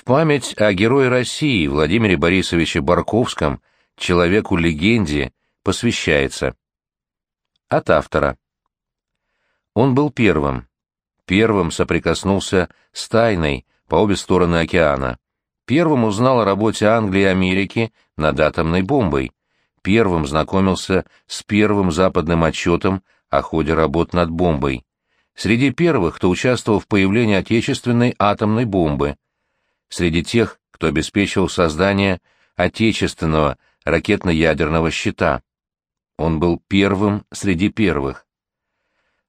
В память о герое России Владимире Борисовиче Барковском, человеку-легенде, посвящается. От автора. Он был первым. Первым соприкоснулся с тайной по обе стороны океана. Первым узнал о работе Англии и Америки над атомной бомбой. Первым знакомился с первым западным отчетом о ходе работ над бомбой. Среди первых, кто участвовал в появлении отечественной атомной бомбы – среди тех, кто обеспечивал создание отечественного ракетно-ядерного щита. Он был первым среди первых.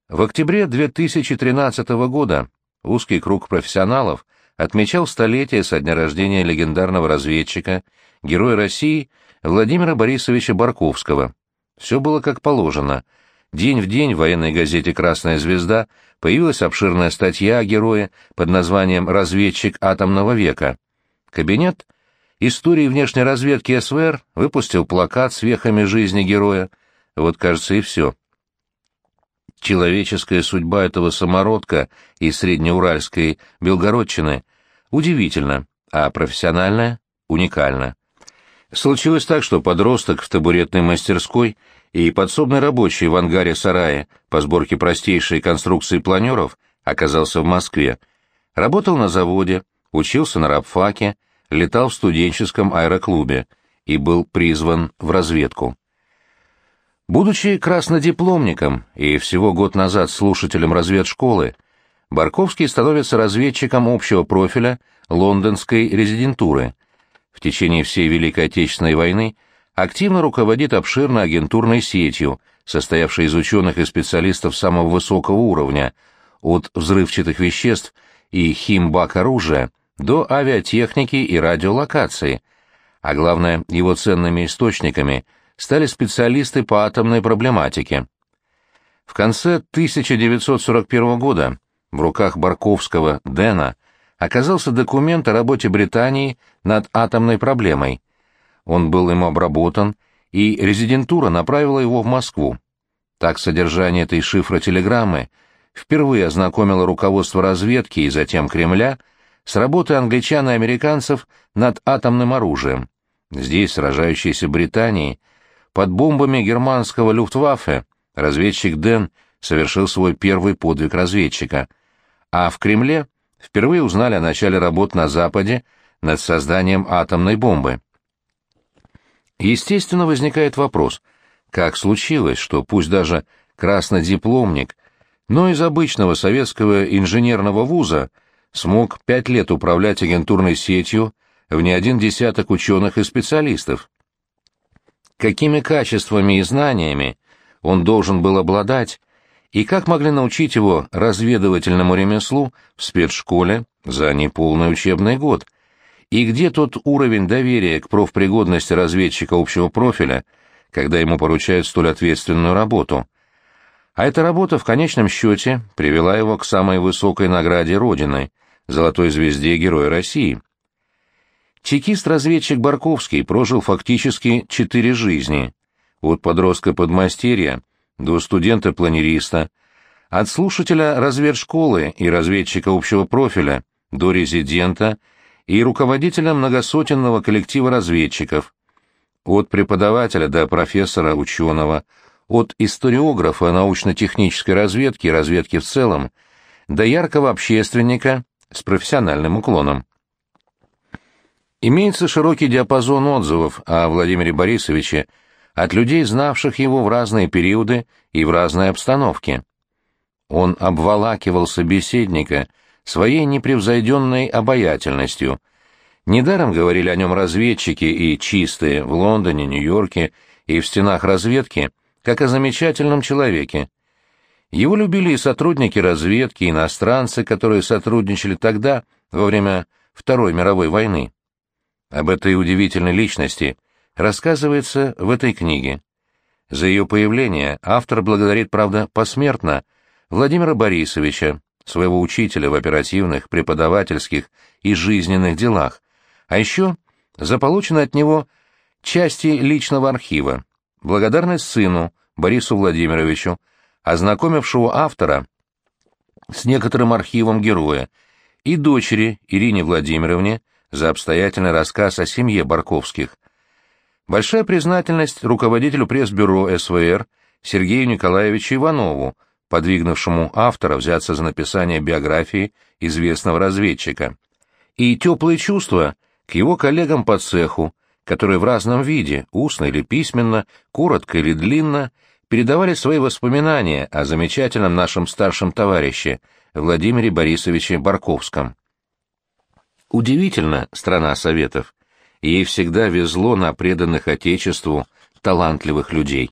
В октябре 2013 года узкий круг профессионалов отмечал столетие со дня рождения легендарного разведчика, героя России Владимира Борисовича Барковского. Все было как положено. День в день в военной газете «Красная звезда» появилась обширная статья о герое под названием «Разведчик атомного века». Кабинет истории внешней разведки СВР выпустил плакат с вехами жизни героя. Вот, кажется, и все. Человеческая судьба этого самородка из среднеуральской Белгородчины удивительна, а профессиональная — уникальна. Случилось так, что подросток в табуретной мастерской — и подсобный рабочий в ангаре сарая по сборке простейшей конструкции планеров оказался в Москве. Работал на заводе, учился на рабфаке, летал в студенческом аэроклубе и был призван в разведку. Будучи краснодипломником и всего год назад слушателем разведшколы, Барковский становится разведчиком общего профиля лондонской резидентуры. В течение всей Великой Отечественной войны – активно руководит обширной агентурной сетью, состоявшей из ученых и специалистов самого высокого уровня, от взрывчатых веществ и химбак оружия до авиатехники и радиолокации, а главное, его ценными источниками стали специалисты по атомной проблематике. В конце 1941 года в руках Барковского Дэна оказался документ о работе Британии над атомной проблемой – он был им обработан, и резидентура направила его в Москву. Так содержание этой шифротелеграммы впервые ознакомило руководство разведки и затем Кремля с работой англичан и американцев над атомным оружием. Здесь, сражающейся Британии, под бомбами германского люфтваффе, разведчик Дэн совершил свой первый подвиг разведчика, а в Кремле впервые узнали о начале работ на Западе над созданием атомной бомбы. Естественно, возникает вопрос, как случилось, что пусть даже краснодипломник, но из обычного советского инженерного вуза смог пять лет управлять агентурной сетью в не один десяток ученых и специалистов. Какими качествами и знаниями он должен был обладать, и как могли научить его разведывательному ремеслу в спецшколе за неполный учебный год – и где тот уровень доверия к профпригодности разведчика общего профиля, когда ему поручают столь ответственную работу? А эта работа в конечном счете привела его к самой высокой награде Родины — Золотой звезде Героя России. Чекист-разведчик Барковский прожил фактически четыре жизни. От подростка-подмастерья до студента-планериста, от слушателя разведшколы и разведчика общего профиля до резидента — и руководителем многосотенного коллектива разведчиков, от преподавателя до профессора-ученого, от историографа научно-технической разведки и разведки в целом, до яркого общественника с профессиональным уклоном. Имеется широкий диапазон отзывов о Владимире Борисовиче от людей, знавших его в разные периоды и в разной обстановке. Он обволакивал собеседника – своей непревзойденной обаятельностью. Недаром говорили о нем разведчики и чистые в Лондоне, Нью-Йорке и в стенах разведки, как о замечательном человеке. Его любили и сотрудники разведки, и иностранцы, которые сотрудничали тогда, во время Второй мировой войны. Об этой удивительной личности рассказывается в этой книге. За ее появление автор благодарит, правда, посмертно Владимира Борисовича, своего учителя в оперативных, преподавательских и жизненных делах, а еще за полученные от него части личного архива, благодарность сыну Борису Владимировичу, ознакомившего автора с некоторым архивом героя, и дочери Ирине Владимировне за обстоятельный рассказ о семье Барковских. Большая признательность руководителю пресс-бюро СВР Сергею Николаевичу Иванову, подвигнувшему автора взяться за написание биографии известного разведчика. И теплые чувства к его коллегам по цеху, которые в разном виде, устно или письменно, коротко или длинно, передавали свои воспоминания о замечательном нашем старшем товарище Владимире Борисовиче Барковском. Удивительно, страна Советов. Ей всегда везло на преданных Отечеству талантливых людей.